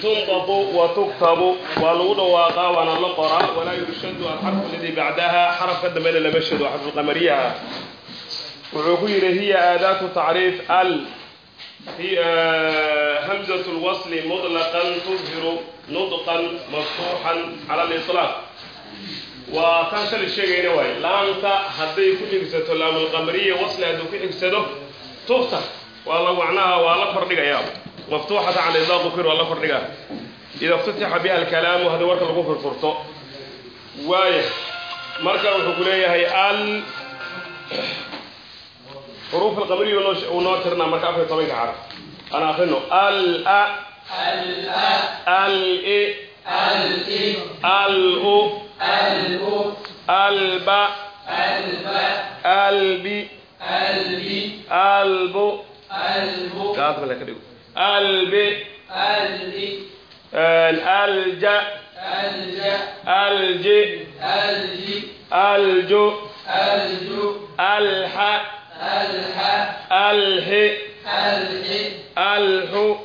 tundabu wa tugtabu waa lagu dhawaaqaa waana la qoraa. Walaa yurshadu alxarfu aladii bacdaha. Xarafka dambena lama shado xarfulqamariyaha wuxuu ku yidhi hiya aadaatu tacriif al hamzatu lwasli mutlaqan tubhiru nudqan maftuuxan cala aliطlaaq waa taan kala sheegayna waayo laamta hadday ku xigsato laamulqamariya wasli hadduu ku xigsado tuftar waa la macnaha waa la kordhigayaa maftuuxata cala ilaaqufir waa la kordhigaa. Ida iftutixa biha alkalaamu haddii warka lagu furfurto. Waayo marka wuxuu ku leeyahay al xuruuf alqamriya uu noo tirnaa marka afar iyo tobanka xaraf. Aan akrino al a al alba albi albu taas ka dhigo. الب الب الألجأ الج الج الج الج الح الح الح الح الح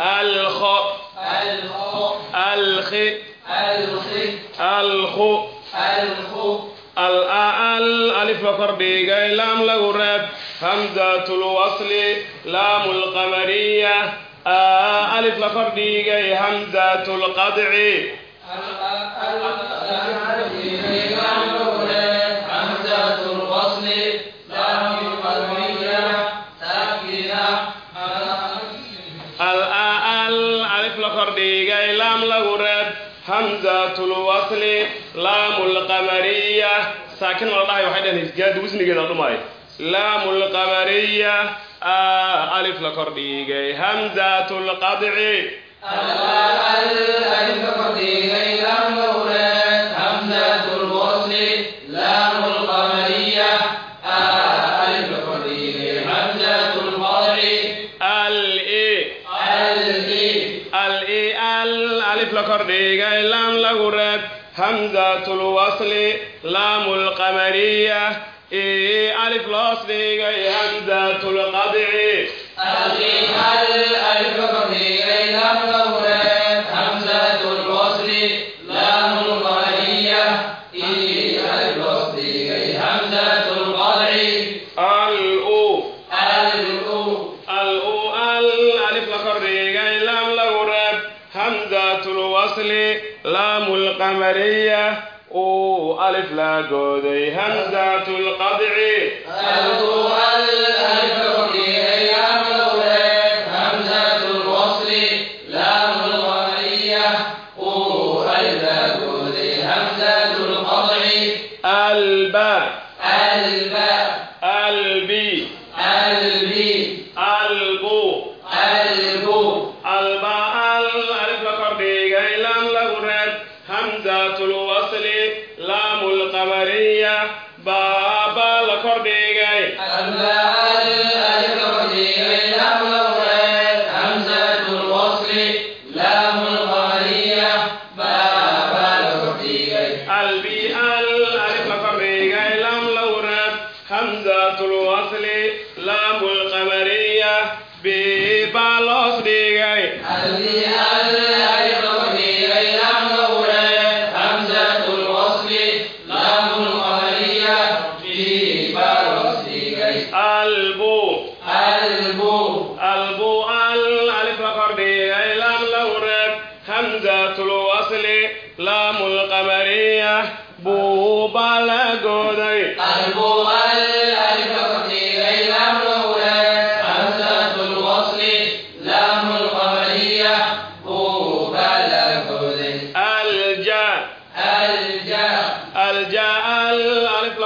الخ الخ الخ الخ الخ alifa kordhigay laam lagu reeb hamzat lwasli laam lqamariya alif la kordhigay hamzat lqadci alif la kordhigay laam lagu reeb hamzat lwasli الآ الألف لفرديقى لام لغرب همزة الوصل لام القمرية ساكن الله يوحيدا جاد وزني كده ضماي لام القمرية آ ألف لفرديقى همزة القطع الألف فرديغي لام لورات همزة الوصل لام القمرية ألف فرديغي همزة القطع الإي الإي الإي الألف لكرديغا لام لغرب همزة الوصل لام القمرية إيه ألف الوصل همزة القطع ألف الألف لام ألف لغودي همزة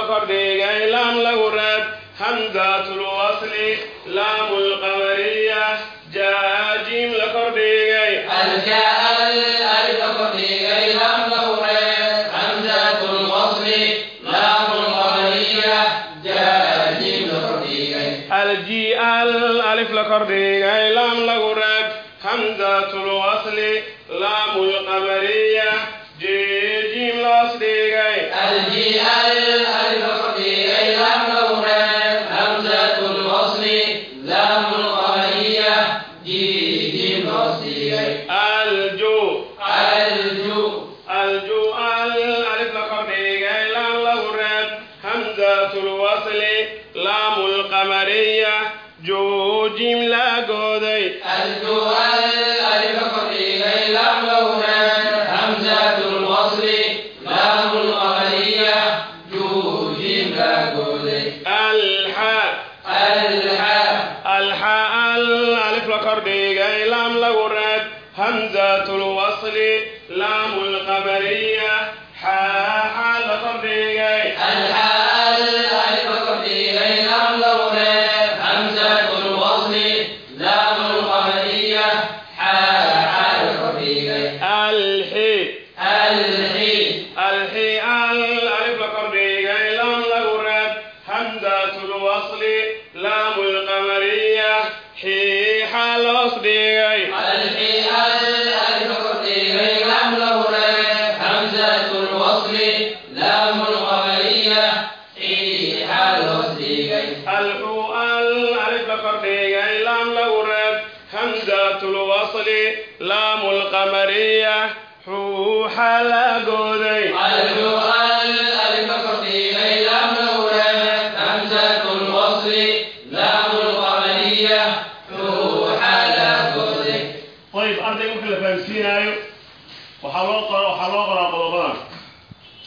الألف لكرديغا لام لغرب همزة الوصل لام القمرية جاء جيم لكرديغا الجاء الألف فرديغي لام لورات همزة الوصل لام القمرية جاء جيم لفرديغي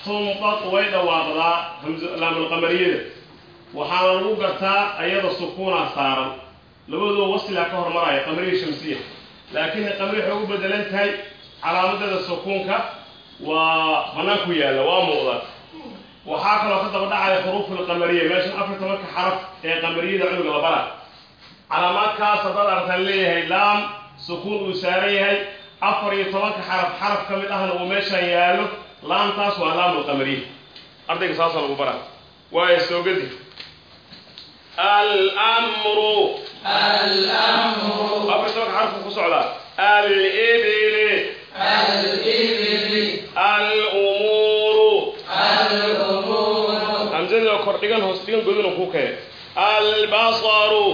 tunqad way dhawaaqdaa laamulqamariyada waxaana lagu gartaa ayada sukuunaa saaran labadoo waslaa ka hormaraya qamariya shamsiya laakiin qamari waxay ugu bedelan tahay calaamadeeda sukuunka waa banaanku yaalla waa muuqda waxaa kaloo ka daba dhacaya xuruufulqamariya meeshan afar tobanka xaraf ee qamariyada cunuga la bara calaamaadkaas haddaad aragtaan leeyahay laam sukuun uu saaran yahay afar iyo tobanka xaraf xaraf ka mid ahna uu meeshan yaallo laantaas waa laamulqamariya ardayga saasaa lagu baraa. Waayo soo almru afar sabaka xarfku ku socdaa alibili alumuuru hamsadii oo kordhigan hoos dhigan godina ku kee. Albasaru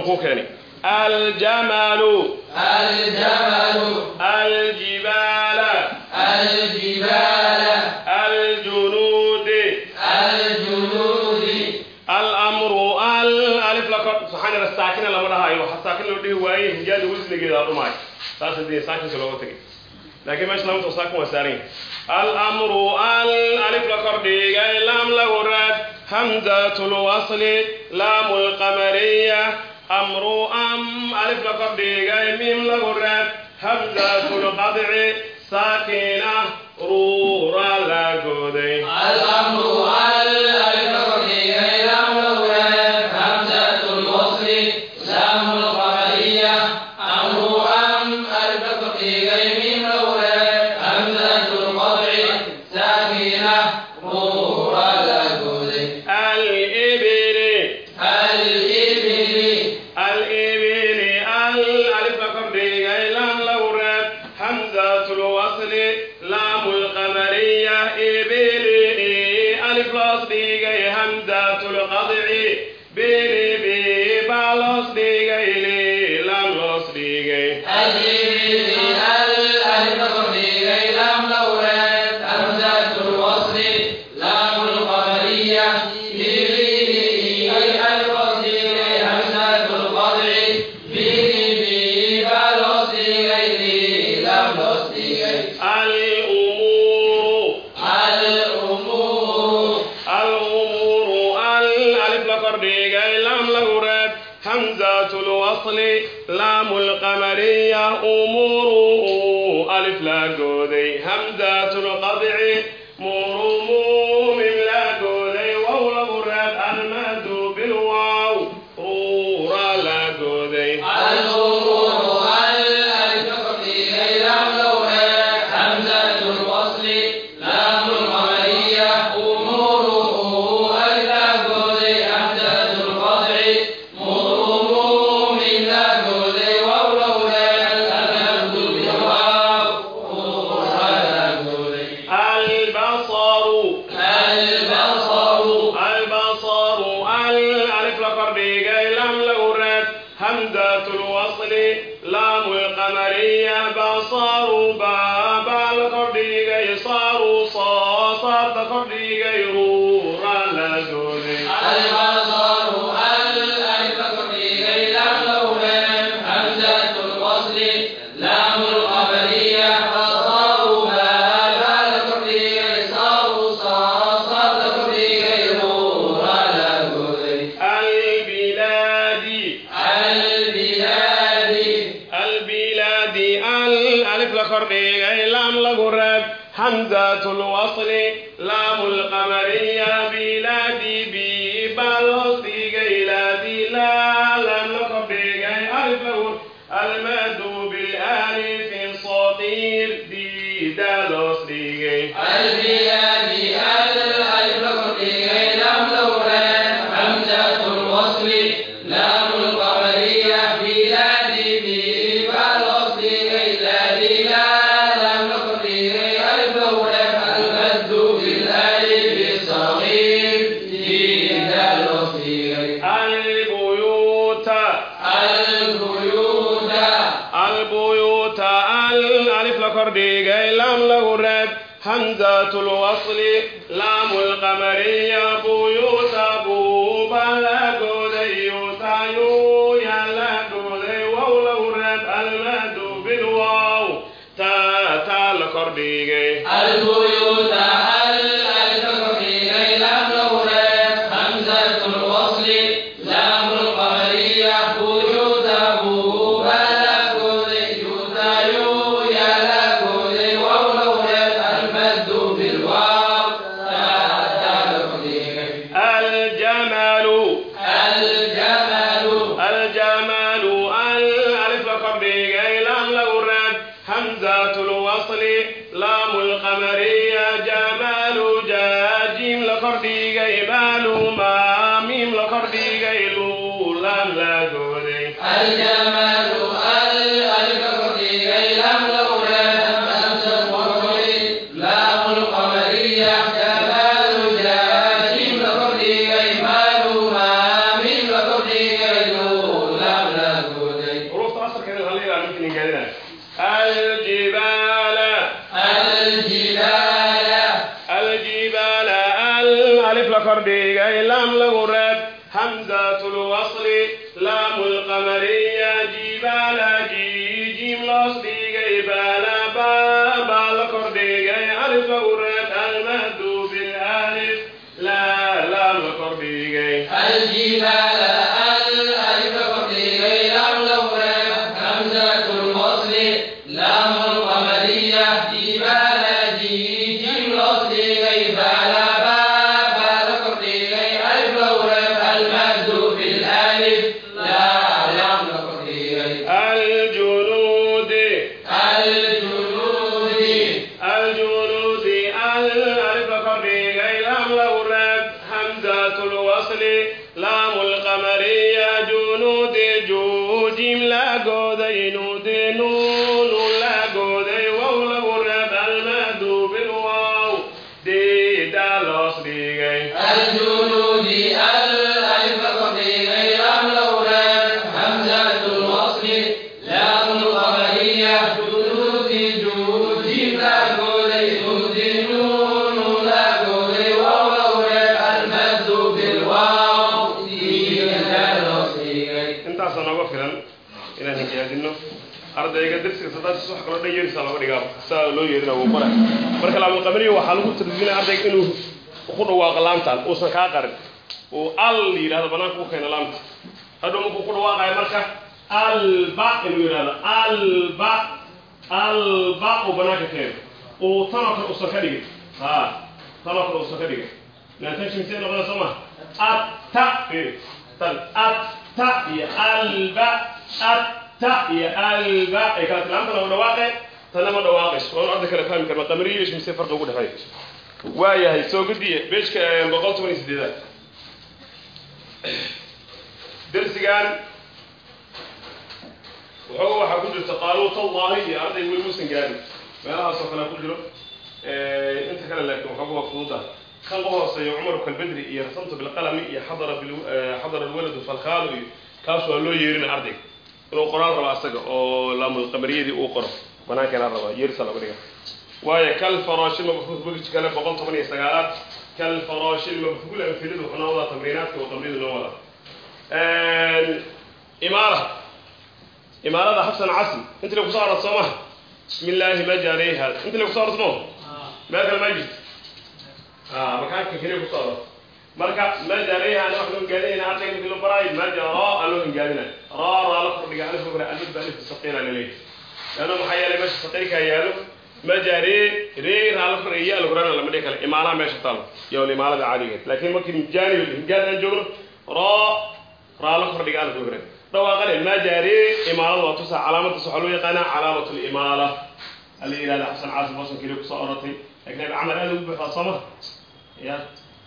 buu kuu keenay aljamalu aljamalu aljibala aljibala aljunuudi aljunuudi alamru al alif lako subxaan ila saakina lama dhahayo waxa saakin loo dhihi waaye hinjaada wasnigeeda dhumaayo saas haddii saakinka looga tegay laakiin meesha lamta saakin waa saaran yahay alamru al alif la kor dhigay laam raad hamzatu lwasli laamu lqamariya amru am alif la kor dhigay miim lahu raad hamzatul qadci saakina ruura la gooday إبلي ألف لصديق همزة القضع ir di da los lige al día wax kaloo dhan yeerisa laga dhigaa saa loo yeerina wuu qoray marka laamulqamariya waxaa lagu tarjumina ardayga inuu ku dhawaaqo laamtan uusan kaa qarin. Uu al yidhahdo banaanka u keena laamta. Hadhow markuu ku dhawaaqayo marka? Alba inuu yidhahdo alba alba uu banaanka keeno. Uu tanakon uusan ka dhigin. A tanakon uusan ka dhigin. Lantajimsee noqda soo ma? Atta atta iyo alba at ta iyo alba ee kalaslaanta lama dhawaaqe ta lama dhawaaqayso waan cadda kale fahmi karna qamariyo ish mise farqa ugu dhexeeya waayahay soo gediye beejka boqol toban iyo sideedaad darsigan waxooga waxaa ku jirta qaaluutallahi iyo arday weli uusan gaarin. Meelahaasoo kale ku jiro inta kale laakiin waxooga waa fududa kan u hooseeya cumaru kalbedri iyo rasamtu bilqalami iyo xadara bilxadara alwaladu falkhaalu iyo kaas waa loo yeerina ardayga inuu qoraal rabo asaga oo laamulqabariyadii uu qoro. Banaankeena rabaa yeersa dhiga waayo kalfaraashi mabhuud bogij kale boqol toban iyo sagaalaad. Kalfaraashi mabhuul anfidadu wuxuu noo wadaa tamriinaadka oo qabriyadu noo wadaa imaara imaarada xabsan casri inti la ku soo arad maha bismi illaahi majariha inti la ku soo arad soo meel kale ma jirto. Makaanka keliya ku soo arad marka majarihana wax loo gaadinayna ardayga markii loo baraayo majara aa loo hingaadina raa raa la kordhiga alif bara alif ba alif saqiira la leeyahay leanna maxaa yeelay meesha saqiirkaa yaalo majari ree raa la kordhiga yaa lagurana lama dhihi kale imaanaha meesha taalo. Iyo caadigeed laakiin markii jaanib hingaad aan raa raa la kordhiga alif bara dhawaaqane majari imaanada waa tusaa calaamaddas waxaa loo yaqaanaa calaamat limaala ala yihahda xasan caasim bosan keliya ku soo oratay laakiin abi camar aada ugu buuxdaa sooma ya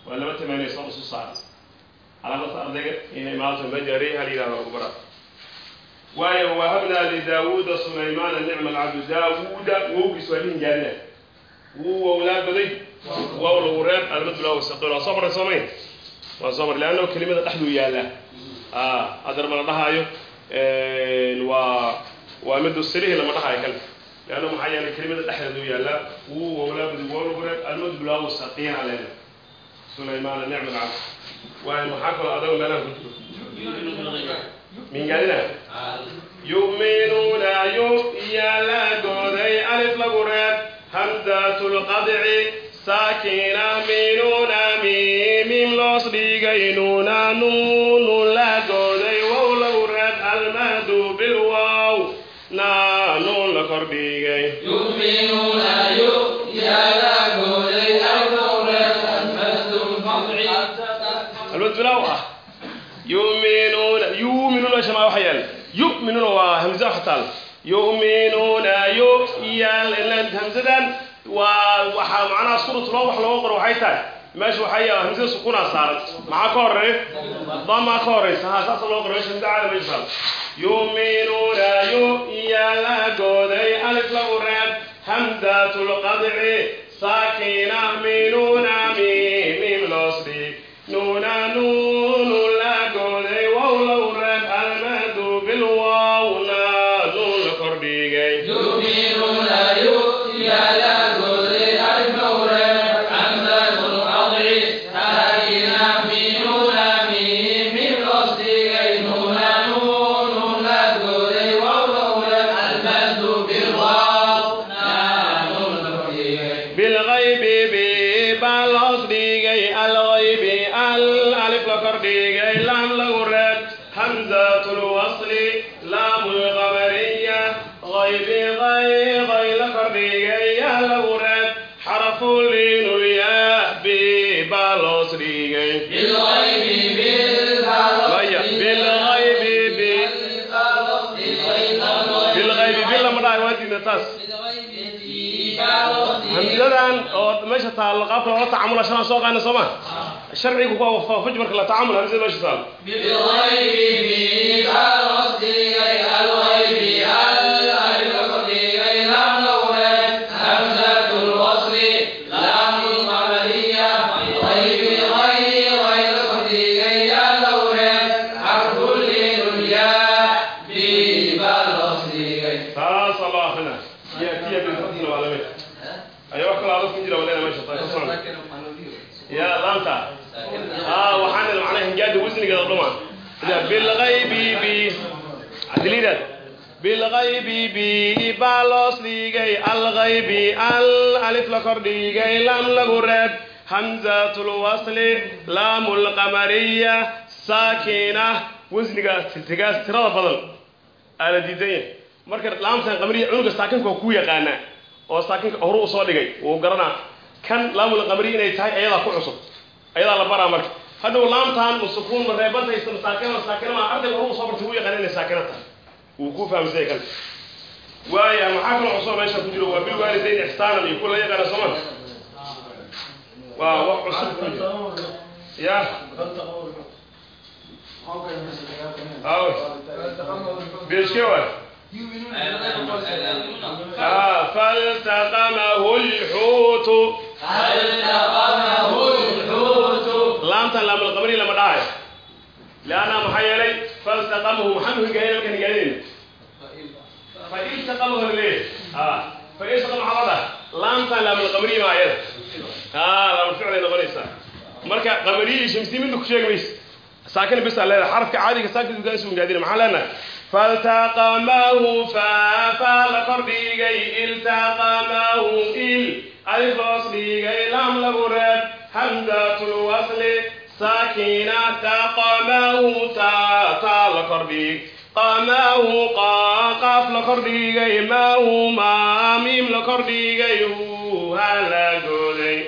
waa laba tamaaniya soo isu saaray calaamadda ardayga ina imaamta majari hal yihahdo ugu bara waayo wahabnaa lidaawuuda sulaymaana nicma alcabdu daawuuda wowgiis waa dhihin gaarina wuu wowlaa baday waaw lagu reeb almadulaa wasaqil waa soo maray soomayn waa soo maray leanno kelimada dhexduu yaallaa adar ma la dhahaayo waa waa midu sirihi lama dhahaayo kale leanno maxaa yeelay kelimada dhexdeeduu yaallaa wuu wowlaa baday waaw lagu reeb almadulaa wasaqina leena sulaymaana nicma alcabd waayo maxaa kaloo adagu meelaha ku jiro? Min galina yu'minuuna yu yaa la gooday alif lagu reeb hamdatu lqadci saakina minuna mimim loos dhigay nuuna nuunu la gooday wow lagu reeb almahdu bilwow naa nuun la kordhigay meeshamaa waxa yaal yuminuuna waa hamza xataal yuminuuna yu yaal hamzadan. Waa waxaa macnaha suratuloo wax looga qoro waxay tahay. Meesha waxaa yaal hamzada sukuunaa saaran maxaa ka horreeya damaa ka horeysa ha saasa looga qoro meesha hamza caada meesha saaran yuminuuna yu yaalla alif lagu reeb. Hamdatul qadci. Minuuna mimi taalo qaabka loola tacamula shanaa soo qaana sooma sharcigu ku waafaj marka la tacamul hamsada meesha taalo la kor dhigay lam lagu reeb hamzatul wasli laamul qamariya saakina wasnigaas tigaas tirada badan aala diidan yahay marka laamtan qamariya cunuga saakinka waa ku yaqaanaa oo saakinka horu u soo dhigay wuu garanaa kan laamul qamariya inay tahay ayadaa ku cusub. Ayadaa la baraa marka. Hadhow laamtan usukuun mareebantaysa masaakina masaakina ma ardayga horu u soo bartay wuu yaqaana inay saakina tahay. Wuu ku fahamsanya kan waaya maxaa kalo cusoo meesha ku jiro? Waa bilwaalidayn ixsaanan iyo kula yaqaana sooma waa wax cusub ku jiro ya فالتقمه الحوت فالتقمه لام القمري لما دعي لأنا محيلي فالتقمه محمد هجاين وكان higaaynayn failtaqamahu la leeyahay a failtaqama maxaa loo dhaha laam laamtan laamulqamariya ma ayada ha laamulficlay noqonaysaa marka qamariya iyo shamsiya midna ku sheegi maysa saakin bisa leedahay. Xarafka caadiga saakin ugaa isu gaadina maxaa leenahay faltaqamahu faafa la kordhigay. Iltaqamahu il. Alif loos dhigay lam lagu reeb. Hamzatul wasli. Saakina taqamahu taa taa la kordhig qamahu qaaf la kordhigay maahu maa miim la kordhigay hu ha la gooday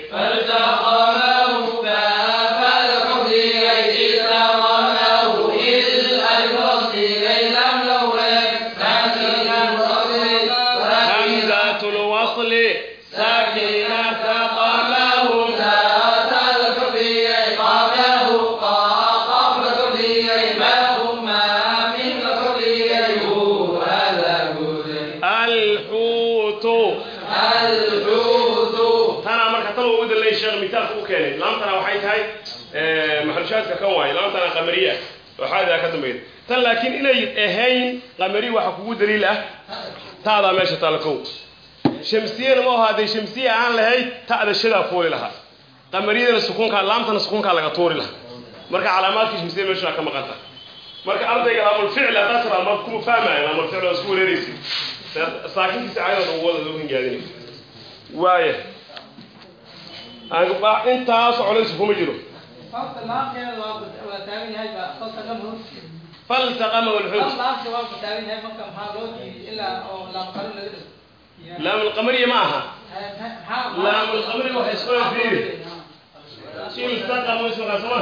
qamariya waxaadaa ka dambeyd tan laakiin inay ahayn qamari waxa kugu daliil ah. Taadaa meesha taala kow. Shamsiyana ma ahaa hadday shamsiya aan lahayd ta'da shadaa fuuli lahaa. Qamariyadana sukuunkaa laamtana sukuunkaa laga tuuri lahaa. Marka calaamaadkii shamsiya meesha ka maqan tahay marka ardayga laamulficli haddaa tiraa ma kuma fahmaayo laamulficli waa isku wareeraysa saakinkiisa caadada ugu wada loo hingaadinay waaya intaas culays kuma jiro Falta laafkeeda waa waa taagan yahay baa falta dhammo. faltaqamahu alxuut Falta laafkeeda waa taagan yahay marka maxaa loo diiday ilaa oo laam qarin laga dhigo. laam alqamariya ma aha laam alqamari waxay isku fiiri iltaqamu ismaqa sama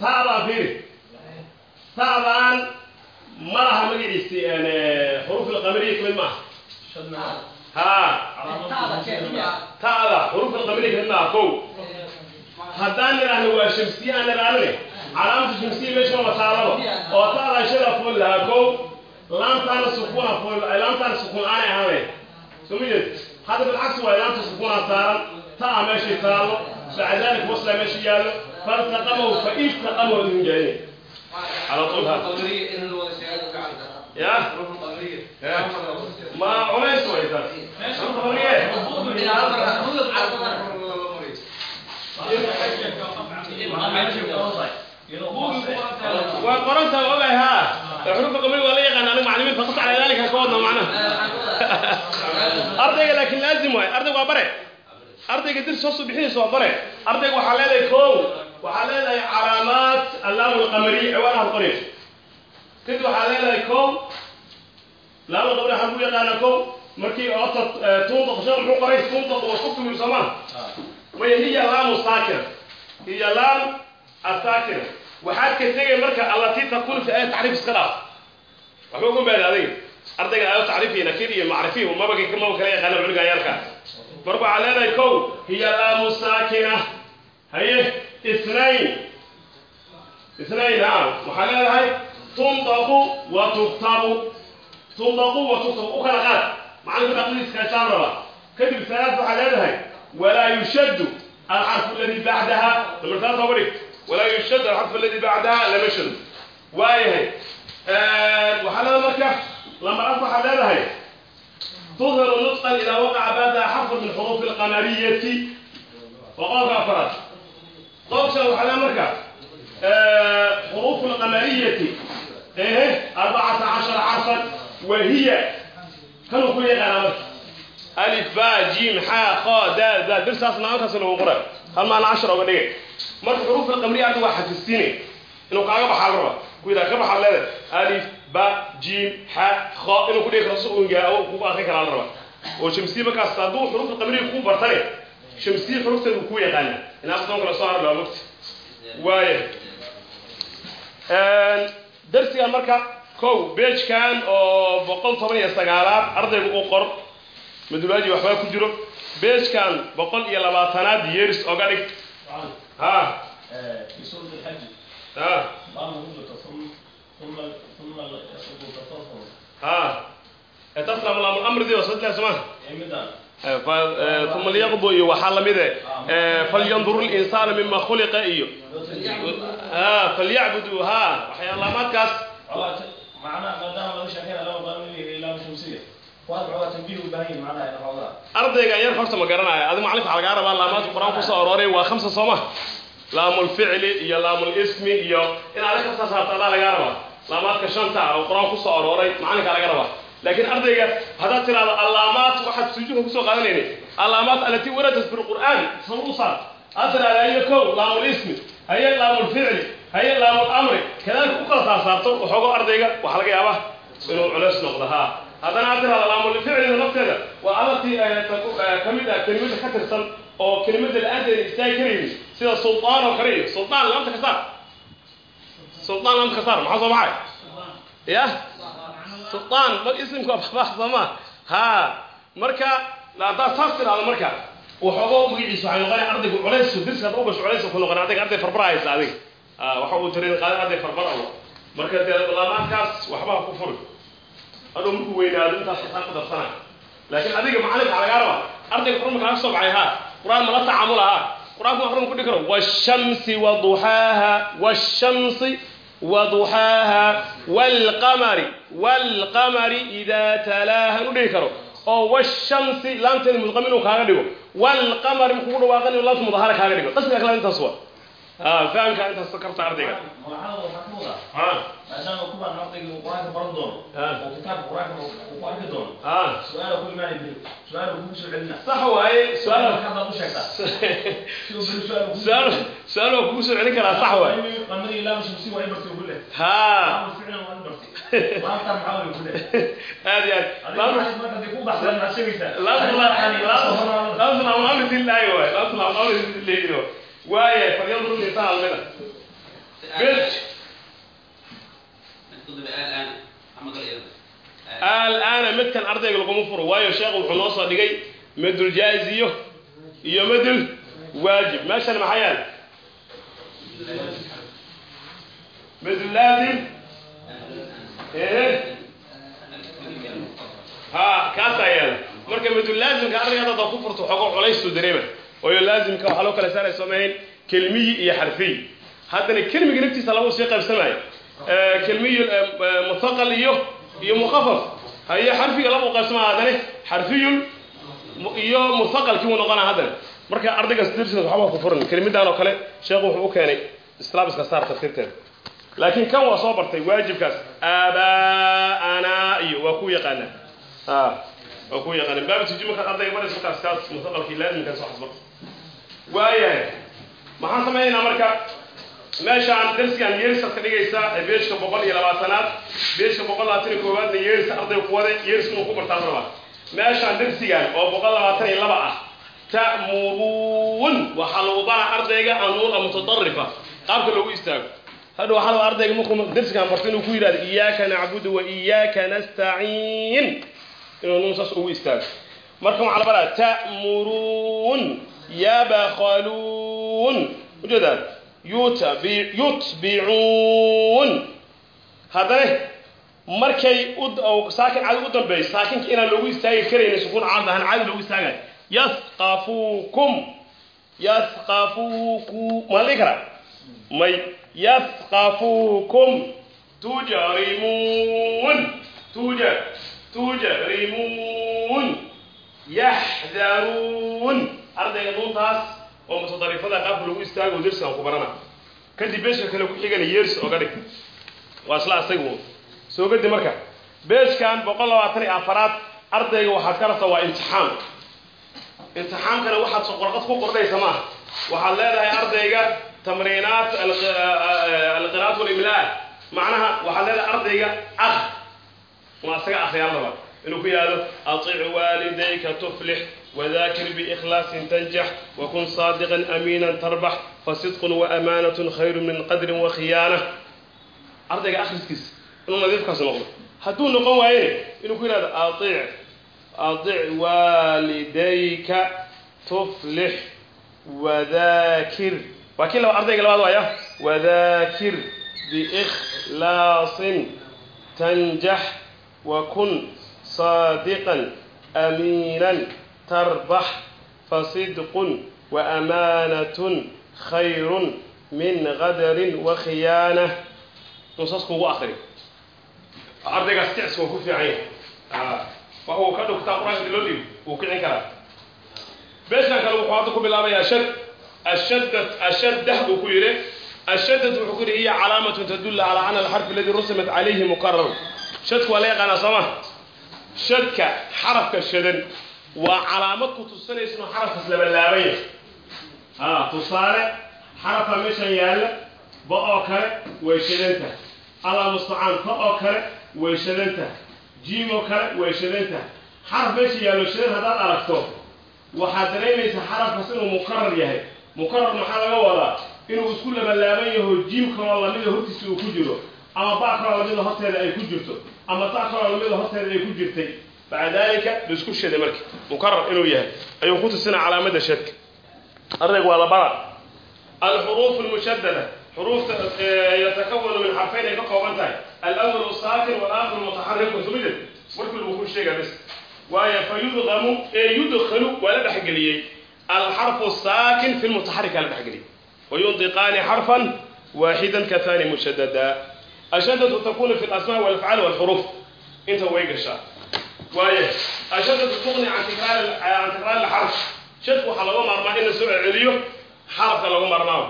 taabaa fiiri taabaan ma laha magaciisi xuruuf alqamariya ka mid ma aha tada. Xuruufta damiirka hinaa kow. Haddaan nidhaahno waa shamsiye aan nidhaahno leh calaamatu shamsiya meesha waa taalaba oo taada shada fool lahaa kow. Laamtaana sukuuna fool laamtaana sukuun aanay ahaan leh soo ma jeed? Hadda bilcagsi waa laamta sukuuna saaran taa meeshay taallo. Bacdaalika wasla meesha yaallo. فارتقمه فإفتقمه المجاهدين على طول هذا يا ما عميس ويتاس وقرنت وقعي ها الحروف القبلية ولا يغنى أنا معلمين فقط على ذلك هكودنا معنا أرضي لكن لازم وين أرضي وبره أرضي قدر صوص بحيث وبره أرضي وحلالي كو وحلالي علامات اللام القمري عوالها الطريق tid waxaa leedahay kow laaba gabdha xaan ku yaqaana kow markii oota e, tuundaqsha muxuu qoray tuundaq wa xukmi soomaa maya hiya laamu saakira hiya laam asaakira waxaad ka tegay marka allatii takun fi aaya tacriif iska dhaaf. Waxba ugu meela ardayga aayo tacriifi nakid iyo macrifi maba maba kala yaqaana culiga ayarka marka waxaa leedahay kow hiya laamu saakira ah. haye isnayn. Isnayn a waxaa leedahay tundaqu wa tuktabu tundaqu wa tuktabu u kala qaad. Macaanka taqliiskaasaan rabaa kadib salaad waxaa leedahay walaa yushaddu alxarfu aladii bacdaha. Dabartaas hooga dhig walaa yushaddu alxarfu aladii bacdaha lama shado waayahay waxaa leedahay marka lambaraad waxaa leedahay تظهر نطقا إذا وقع بعدها حرف من حروف القمرية وقال أفراد قوشة وحلا مركة حروف القمرية ايه أربعة عشر حرفا وهي كانوا كل يقال ألف باء جيم حاء خاء دال دال درس أصلا أنك سنة وقرأ هل معنى عشرة وقدية مركة حروف القمرية عندها واحد في السنة إنه كان بحال ربا كويدا كان بحال لذا ألف باء جيم حاء خاء إنه كل يقرأ سوء أو كوبا أخي كلام ربا وشمسية بكا استاذو حروف القمرية كوب برتني شمسية حروف تبكو يقال إن أصلا كلا صار له وقت وايه درسي مركا كو بيج كان او بقول طبعا يستقالات أرضي بقو قرب مدولاجي وحبا كجرو بيج كان بقول إيا لباتنات يرس أغاديك ها في سورة الحج ها الله مهلك ثم ثم ثم يسقط تصل ها تسلم الله الأمر دي وصلت لها سماه Eh, eh, uma lyaqbu iyo waxaa lamide eh, falyandur linsaanu mima khuliqa iyo ah, falyacbudu ha waxay alaamaadkaas ardaygan yar horta ma garanaya. Adi macalinka waxa lagaa rabaa laamaadka qur'aanka ku soo arooray waa hamsa sooma. Laamulficli iyo laamlismi iyo in ka saasaarto adaa lagaa rabaa. Laamaadka shanta ah oo qur'aanka ku soo arooray macalinkaa laga rabaa laakiin ardayga haddaad tiraahdo allaamaat waxaad sujuudka ku soo qaadanayni allaamaat alati waradat fi lqur'aan saar. Aad tiraahda haye kow laamul-ismi haye laamulficli haye laamul-amri kadaalika u kala saarsaarto waxoogo ardayga waxaa laga yaabaa inuu culeys noqdo ha haddana aad tiraahdo laamulficlida nafteeda waa adabtii ka mid ah kelimada ka tirsan oo kelimada la'aanteeda istaagi karayni sida sultaan oo kale iyo sultaan laamta ka saar. Sultaan laamta ka saar maxaa soo baxay? Ya sultaan mag ismka babax sooma ha marka haddaad saas tiraahdo marka waxoogo magaciisa waxay noqonaya ardaygu culays dirska hadda u gasho culays ku noqon adayga arday farbar haysa adiga waxa uu tirin qaadan arday farbar awo marka dee laamaadkaas waxba ku furi. Hadhow markuu weynaado intaas xisaan ku darsanaya laakiin adiga macalinka lagaa raba ardayga qur'aan markaa ka soo baxay ha. Qur'aan mala tacaamula ha. Qur'aanku waxba ku dhihi karo. Washamsi waduxaaha washamsi waduxaaha waalqamari waalqamari idaa talaaha nu dhihi karo oo washamsi laamteeda mudqam inuu kaaga dhigo waalqamari kugu dhawaaqan inuu laamta mudahara kaaga dhigo. Qasdiga kale intaas aa fahamkaa intaad sakarta ardayga maadaama kubaan ardayga uu qur'aanka baran doono oo kitaabka qur'aanka تطلع من امر الله واي فلينظر الانسان على المدى بيت الان مد كان ardayga lagu furo waayo sheekhu wuxuu noo soo dhigay madul jaiz iyo iyo madul waajib meeshan maxaa yaal madul laazim eh ha kaasaa yaala marka madul laazimka ardayga haddaad ku furto xogo culaystu dareema waayo laazimka waxaa loo kala saaray samayn kelmiyi iyo xarfiyi. Haddana kelmiga naftiisa laba sii qaybsamayo kelmiyi muthaqal iyo iyo mukhafaf. Haye xarfiga laba u qaybsamaya mu- iyo muthaqalkii uu noqonaa haddana marka ardaygaas dirsiga waxba ku furan kelmidan oo kale sheekhu wuxuu u keenay islaabiska saar tafsiirteeda. Laakiin kan waa soo bartay waajibkaas aabaana iyo waa ku yaqaanaa. Waa ku yaqaanaa. Baab tujuma kan ardayga maraysa markaas kaas mustaqbalkii laazimkaas wax asbar waayahay maxaan samaynaynaa marka? Meeshaan darsigan yeerisaad ka dhigaysaa ee beeshka boqol iyo labaatanaad beeshka boqol labaatan iyo koowaadna yeerisa ardayga ku waday yeeris inuu ku bartaan rabaa meeshaan darsigan oo boqol labaatan iyo laba ah ta'muruun waxaa lagu baraa ardayga anuuna mutadarifa qaabka loogu istaago. Hadha waxaa laba ardayga markuu darsigan barto inuu ku yidhahdo iyaaka nacbudu wa iyaaka nastaciin. Inuu nuun saas ugu istaago. Marka waxaa la baraa ta'muruun yabkhaluun u jeedaa yutbi yutbicuun haddana markay saakin caadi u dambeeyo saakinka inaan loogu istaagi karaynin sukuun caadi ahaan caadi loogu istaagayo yasqafuukum yasqafuuku ma la karaa? May yasqafuukum tujrimuun tuja tujrimuun yaxdaruun ardayga nuuntaas oo mutadarifada qaabka lagu istaago dersigan ku barana. Kadib beeshka kale ku xigana yeers oga dhig. Waa isla asagu soo gadi marka. Beeshkan boqol labaatan iyo afaraad ardayga waxaad ka rabtaa waa imtixaan. Imtixaankana waxaad qorqad ku qordhaysa maaha. Waxaad leedahay ardayga tamriinaat alqiraat walimlaa. Macnaha waxaad leedahay ardayga aq waa isaga akhriyaan raba inuu ku yihahdo aطic waalidayka tuflix وذاكر بإخلاص تنجح وكن صادقا أمينا تربح فصدق وأمانة خير من قدر وخيانة أرضك أخر سكيس إنه نظيف كاس نقض هدون نقوم وين إنه كنا أطيع أطيع والديك تفلح وذاكر وكيل لو أرضك لو هذا وذاكر بإخلاص تنجح وكن صادقا أمينا تربح فصدق وأمانة خير من غدر وخيانة نصصك هو آخر أردك استعس وكفي عين آه. wax uu ka dhugtaa qur-aanka hadii loo dhiibo wuu kicin karaa beeshan kale wuxuu hadda ku bilaabayaa ashad ashaddat ashaddah buu ku yidhi ashaddat wuxuu ku yidhi hiya calaamatun tadullu calaa ana alxarf aladi rusimat calayhi mukarar shadku waa la yaqaanaa sooma shadka xarafka shadan waa calaamad ku tusinaysa inuu xarafkaas labalaabanya a tusaale xarafka meeshan yaalla ba oo kale way shadanta allah mustacaan ta oo kale way shadanta jiim oo kale way shadanta xaraf meesha yaallo shadan haddaad aragto waxaad dareemaysaa xarafkaas inuu mukarar yahay. Mukarar maxaa laga wadaa inuu isku labalaaban yaho jiim kaloo lamida hortiisa uu ku jiro ama ba kaloo lamida horteeda ay ku jirto ama ta kaloo lamida horteeda ay ku jirtay bacda dalika la isku shaday marka mukarar inuu yahay ayuu ku tusina calaamada shadka ardayga waa labada alxuruuf almushadada xuruufta yatakawanu min xarfayn ay ka kooban tahay. Alawal saakin walaakhiru mutaxarikun sumidad markii lagu sheegaa bis waayo fa ee yudkhalu waa la dhexgeliyey. Alxarfu saakin fi lmutaxarik la dhexgeliyey. Wayundiqaani xarfan waaxidan kathani mushadada ashadatu takunu fi alasmaa walafcaal walxuruuf inta way gashaa waaye ashadatu tuqni can tikraari can tikraari alxarf shadku waxaa laga maarmaa in la soo celiyo xarafka lagu marnaayo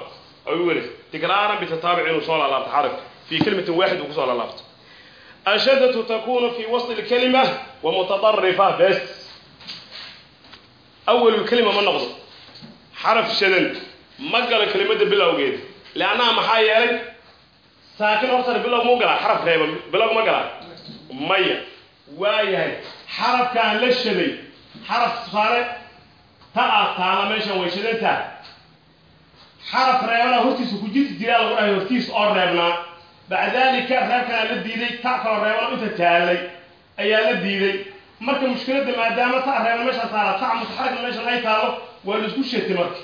ayuu weli tikraaran bitataabic inuu soo laalaabto xarafka. Fi kelimatin waaxid uu ku soo laalaabto ashadatu takunu fi wasli lkalima wa mutadarrifa bes. Awalu lkelima ma noqdo. Xaraf shadan ma galo kelimada bilowgeeda leannaha maxaa yeelay? Saakin hortana bilow muu galaa xaraf reeba bilowg ma galaa. Maya waayahay. Xarafkaan la shaday xaraf tusaale ta ah taala meeshan way shadantaa xaraf reebana hortiisa ku jiri jiraa lagu dhahay hortiis oo reebnaa. Bacda dalika reebkanaa la diiday ta kaloo reebana inta taalay ayaa la diiday. Marka mushkiladda maadaama ta reeban meeshaan taala ta mutaxarigna meeshan ay taalo waa la isku shetay marka.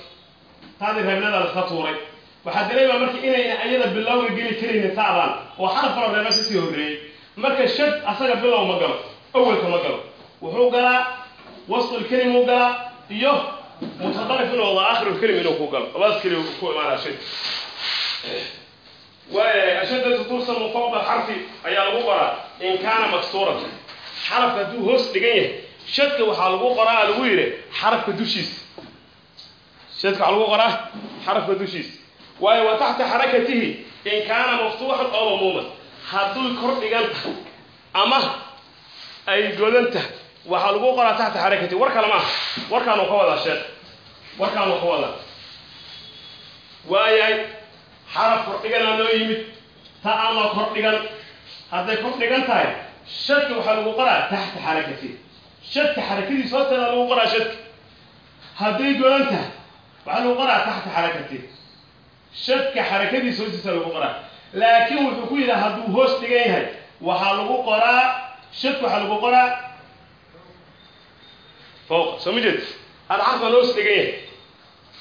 Taadii reebnada laska tuuray. Waxaa dareemaa marka inayna ayada bilowga geli karaynin ta'dan oo xaraf kaloo reeba ka sii horreeyey marka shad asaga bilow ma galo awelka ma galo. Wuxuu galaa wasl lkelim u galaa iyo mutadarif inuu wado aakhiru lkelim inuu ku galo. Labadas keli ku imaanaa shad waayahay ashadatu tursamu fawqa alxarfi ayaa lagu qoraa in kaana maksuuran. Xarafka hadduu hoos dhigan yahay shadka waxaa lagu qoraa lagu yidhi xarafka dushiisa shadka waxaa lagu qoraa xarafka dushiisa waayo wa taxta xarakatihi in kaana maftuuxan oo mamuuman hadduu kor dhigan tahay ama ay godan tahay waxaa lagu qoraa taxta xarakatihi war kale maaha. Warkaanu ka wadaa sheekh. Warkaanu ka wadaa waayahay xaraf kor dhiganaa noo yimid. Ta ama kor dhigan. Hadday kor dhigan tahay shadka waxaa lagu qoraa taxta xarakatihi shadka xarakadiisa hoosteeda lagu qoraa shadka hadday godan tahay waxaa lagu qoraa taxta xarakatihi shadka xarakadiisa hoostiisa lagu qoraa laakiin wuxuu ku yidhi hadduu hoos dhigan yahay waxaa lagu qoraa shadka waxaa lagu qoraa. Fawqa soo ma jeed? Xarfan hoos dhigan yahay.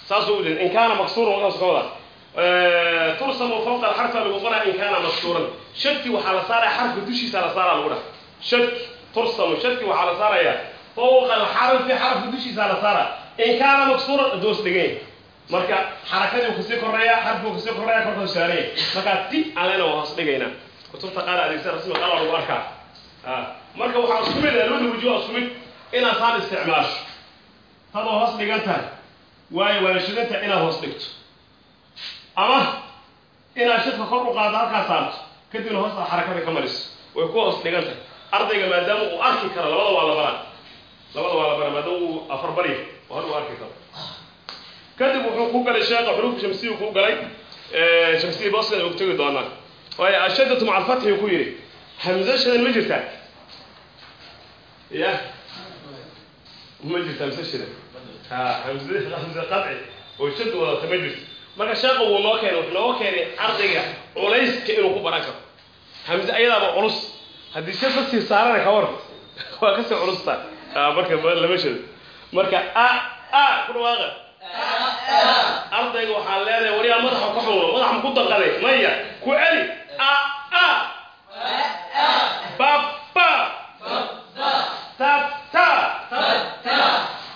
Saasuu u jeed in kaana maksuuran wadaas ka wadaa tursamu fawqa alxarfa lagu qoraa in kaana maksuuran shadki waxaa la saaraya xarfka dushiisa la saaraa lagu dhaha shadki tursamu shadki waxaa la saaraya fawqa alxarfi xarfka dushiisa la saara in kaana maksuuran hadduu hoos dhigan yahay marka xarakadii uu ka sii koreeya xarfkuu ka sii koreeya korka saaraya markaa ti alena waa hoos dhigaynaa kutubta qaar adeegsan rasmi qaar waa lagu arkaa. Marka waxaa isku mid labada waji waa isku mid inaad saan isticmaasho. Tadoo hoos dhigan tahay. Waayo waana shidanta inaad hoos dhigto. Ama inaad shidka kor u qaado halkaa saarto. Kadibna hoosta xarakada ka mariso. Way ku hoos dhigan tahay. Ardayga maadaama uu arki karo labada waa la baraa. Labada waa la baraa maadaama uu afar barya hor uu arki karo kadib wuxuu ku galay sheekha xuruuf shamsiyu ku galay shamsiya bosna og tegi doonaa. Waayo ashadatu maca alfatxi ku yidhi hamzo shadan ma jirtaa? Ya ma jirta hamzo shadan ha hamze qadci oo shad wadata ma jirto. Marka sheekha wuu noo keenay wuxuu nooga keenay ardayga culayska inuu ku baran karo. Hamze ayadaaba culus. Haddii shad la sii saarana ka war waa ka sii culusta marka lama shado marka a a ku ardayga waxaa leedahay waryaa madaxa ka xuno madaxa ma ku danqaday maya ku celi a a ba ba ta ta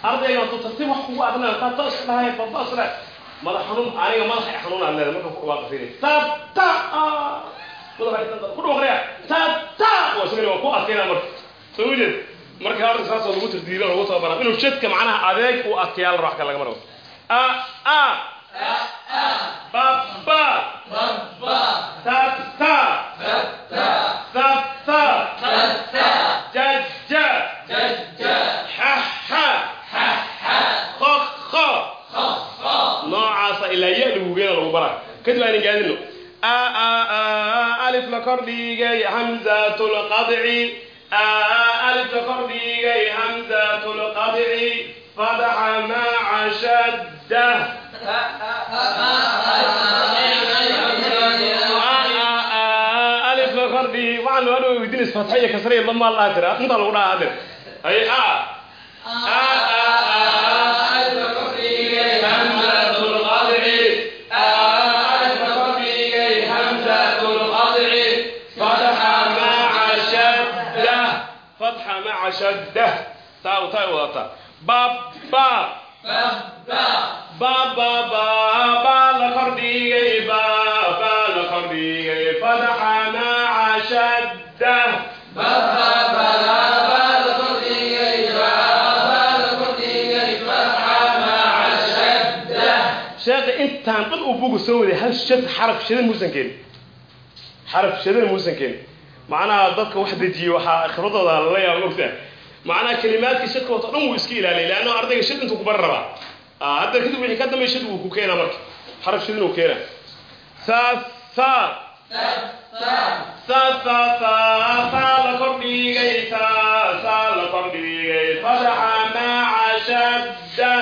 ardayga hadduu tartiib wax kugu aqrinaya taa toos dhahay babas le madax xanuun aniga madaxa ay xanuunaan leedahay marka ku dhawaaqa fiiri ta ta madaxa ku dhawaqaya ta ta. Waa isagana waa ku adkaynaa marka. Soo ma marka arrin saasoo lagu tardiilo lagu tababara inuu shadka macnaha adeeg u adkeeyaa la wax kale lagama rabo a a. Ba ba. Ta ta sa sa. Ja ja. Xa xa kho kho. Noocaasa ilaa ya lagugeena lagu baraa. Kadib aynan gaadino a a a alif la kordhigay hamzatu lqadci a alif la kordhigay hamzatu lqadci fadaxa maca ده alif qardi waxaan aanu weydiinays fatxiya kasray lama laa tira inta lagu dhahaa hadeer hay a fatxa maca shadda taa u taa wadataa baab intaan dhan uu bugu soo waday hal shad xaraf shadan muusan keenin. Xaraf shadan muusan keenin. Macnaha dadka wax dejiye waxaa khibradooda lala yaaba ogtaa macnaha kelimaadkii shadka wato dhan wuu iska ilaaliyay leanna ardayga shad intuu ku bari rabaa. Hadda kadib wixii ka dambeey shad wuu ku keenaa marka. Xaraf shadan uu keenaa. Saa saa saa saa saa saa la kordhigay saa saa la kordhigay fadaxa maca shadda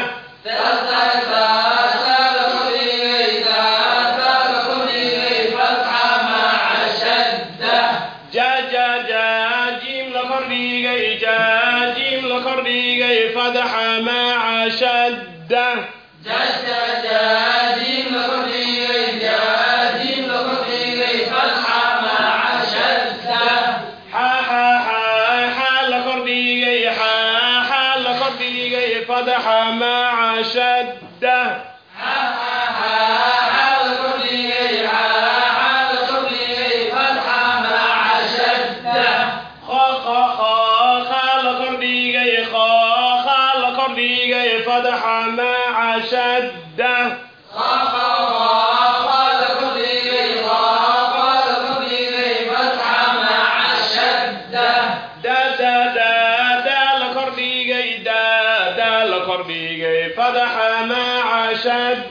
maca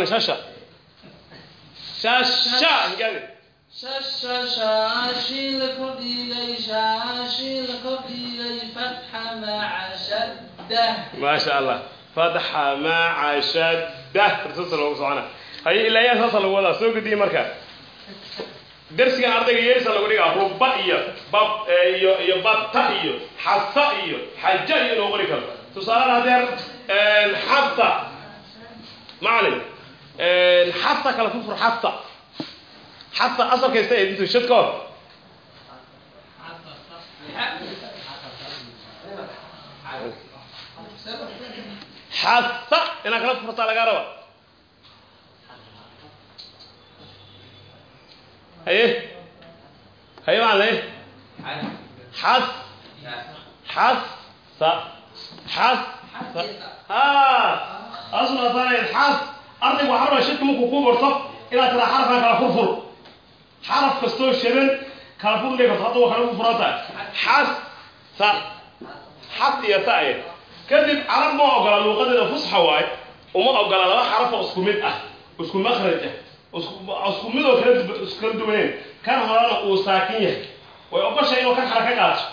shasha hingaadi macalin shasha shasha hingaadi شاشي لكردي شاشي لكردي فتحة مع شدة ما شاء الله فتحة مع شدة رسول الله سبحانه هاي إلا يا ساسا لو ولا سوق دي مركا درسي أرضك يرسل لو رجع ربا إياه باب إياه إياه باب تا إياه حصة إياه حجة إياه لو رجع تصار هذا حصة معلم حتى كلا كفر حتى حتى أصل كيستا يدنتو شدكو حتى إنا كلا كفر طالة قاربة هاي هاي معنى ايه حس حس حس حس اه اصلا طالع حس ardaygu waxaa rabaa shidka markuu kuu barto inaad tiraa xarafkan kala furfur. Xaraf kastoo shaban kala fur karto hadda waa kala furfuran tahay. Xas sa xas iyo taye kadib carab ma ogola luuqadeeda fusxa waaye uma ogola laba xaraf oo isku mid ah isku makhraj ah isku isku mid oo kala duwaneen. Kan horena uu saakin yahay. Way ogoshay inuu kan xara ka qaato.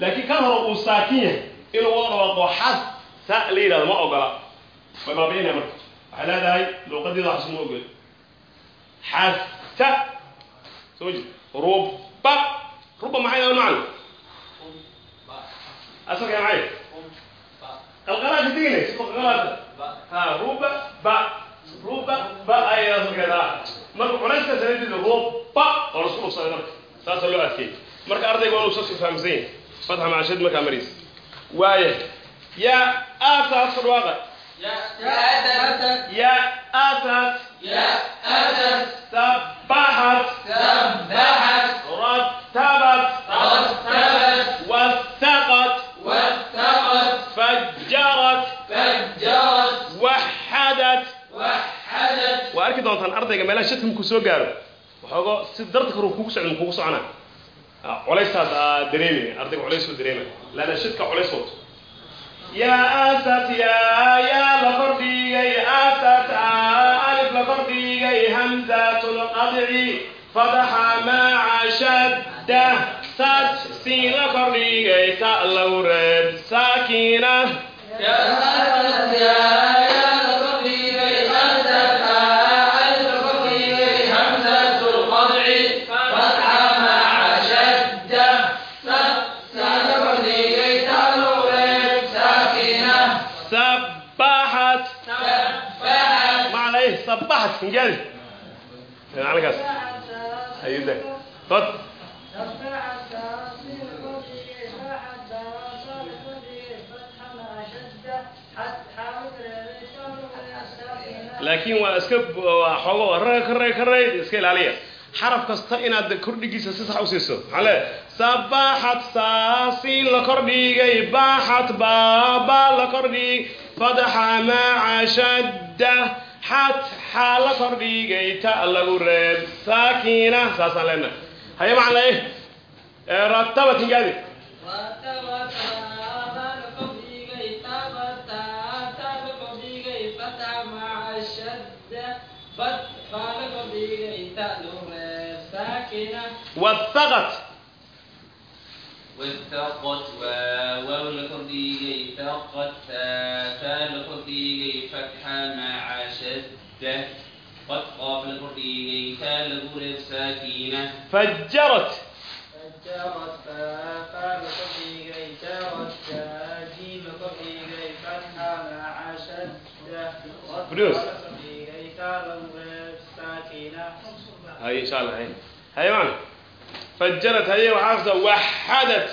Laakiin kan hore uu saakin yahay inuu wada dhawaaqo xas sa la yidhahdo ma ogola. Way baabi'inaya marka waxay leedahay luuqadeeda waxas ma ogol xasa soo jeed ruba ruba maxay yahay macna asalka maxay القراءة دينك سبق قراءة ها روبا با روبا با أي أصل كذا مرك وليس سنجد روبا ورسول صلى الله عليه وسلم ساس اللغة كي مرك أرضي يقولوا ساس فهمزين فتح مع شد مكان مريض وايه يا آساس الواقع يا أسد يا آساس يا أسد سبحت سبحت رتبت رتبت وثقت واتقت فجرت فجرت وحدت وحدت waa arki doontaan ardayga meelaha shadka markuu soo gaaro waxoogo si darta kor kugu socdo kugu socona culaystaas aa dareemaya ardayga culays uu dareemaya laana shadka culays wato yaa asat yaa qadci fadaxa maca shadda sat siin la kordhigay ta lagu reeb saakina يا أسد يا يا ayuu leeyahay dad laakiin waa iska xoogo ray karay karay iska ilaaliya. Xaraf kasta inaad kordhigiisa si sax u siiso. Maxaa le sabaxad saasiin la kordhigay baaxad baaba la kordhigay fadxa maaca shadda xat xaa la kordhigay ta lagu reeb. Saakina saasaan leenahay. Haya macna eh ratabat hingaadi wathaqat واتقت واو لكرديجي ثقت تا لكرديجي فتحة مع شدة قد قاف لكرديجي تا لكورف ساكينة فجرت فجرت فاء لقبيغي جرت جيم لقبيغي فتحة مع شدة فلوس. لقبيغي تالم ساكنة هاي ان شاء الله هاي هاي معنا فجرت هذه وحافظة وحدت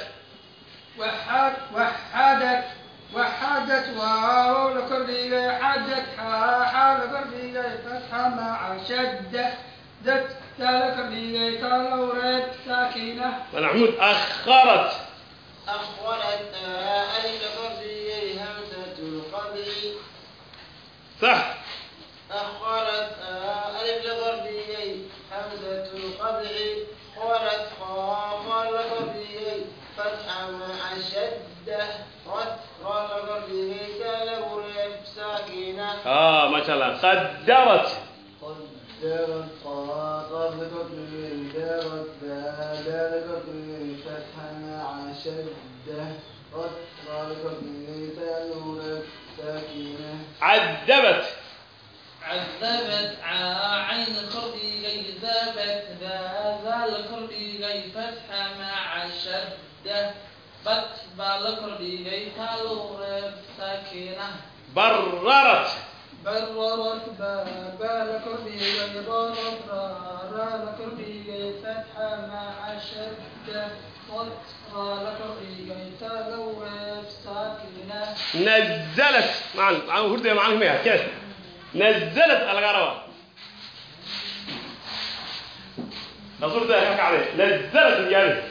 وحد وحدت وحدت واو لكردي حدت حا حا لكردي فتحة مع شدة دت لكردي تلورد ساكنة والعمود أخرت أخرت قدرت معنا معنا هردة معنا هميها كيف نزلت الغربة نصر ده هيك عليه نزلت الجانب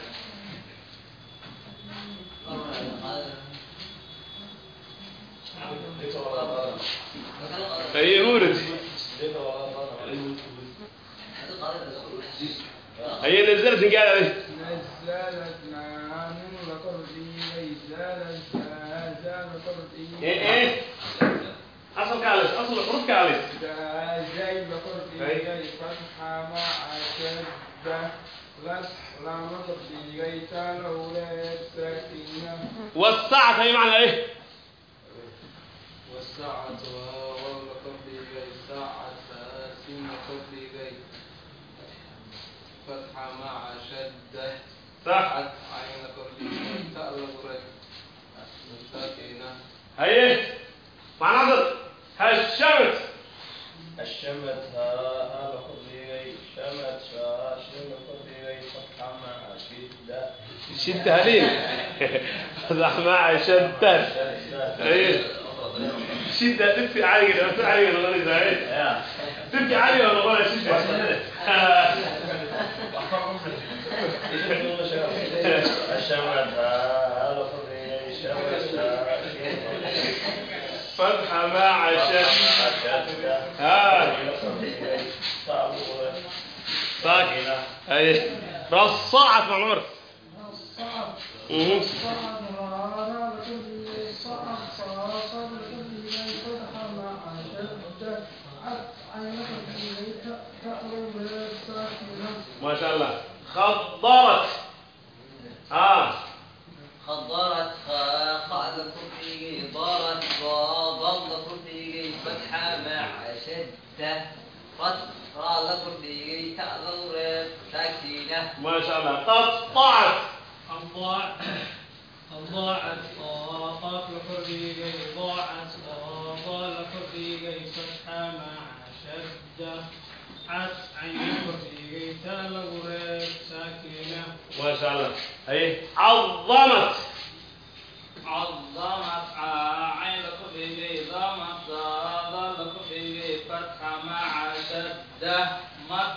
Kalau haye nazalat gaadhay نزلت شدها ليه زعما عشان ايه شدها تبكي عالية لما تبكي عالية ولا غريزة ايه تبكي عالية ولا غريزة شدها فتح مع شدة ها طاقة ايه رصعت مع العمر رصعت ما شاء الله خضرت آه خضرت خعد كفيه ضارت وضل كفيه فتحة مع شدة قد قال كفيه تأذور تاكسي ما شاء الله قد طاعت ضاعت طاقات حري ضاعت ضال حري فتحى مع شدة عت عين حري تلغريب ساكنة ما شاء الله أي عظمت عظمت عين حري ضامت ضال حري فتحى مع شدة مت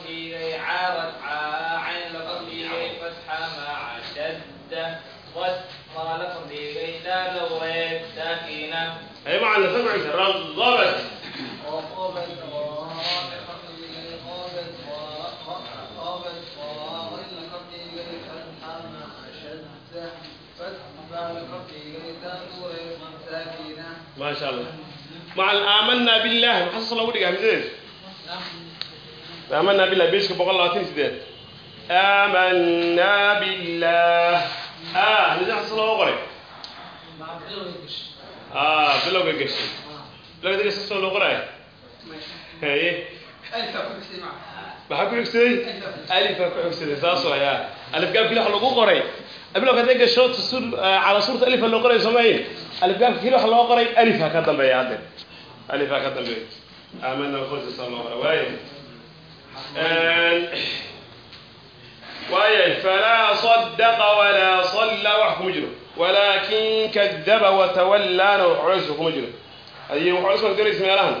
insha allah macal aamanaa billahi maxasuus loogu dhiga hamsadeed aamanaa billahi beiska boqol labaatan sideed aamanaa billah a ah, hamse xasuus looga qoray? A bilowga geshay bilowga geshay soo loo qoraya haye maxaa ku xigsaday? Alifaa ku xigsaday saas waaya alif gaabkii waxa lagu qoray abilo ka dega short sur cala suurta alifa loo qoray soomayn alifgaafka keli waxa loo qoray alifa ka dambeeya hadde alifa ka dambeeya amana qoysa loo qoray waaye waaye falaa saddaqa walaa sallaa wax kuma jiro walaakin kadaba watawallaana wax culays kuma jiro ayuu wax culays ka garaysa meelahan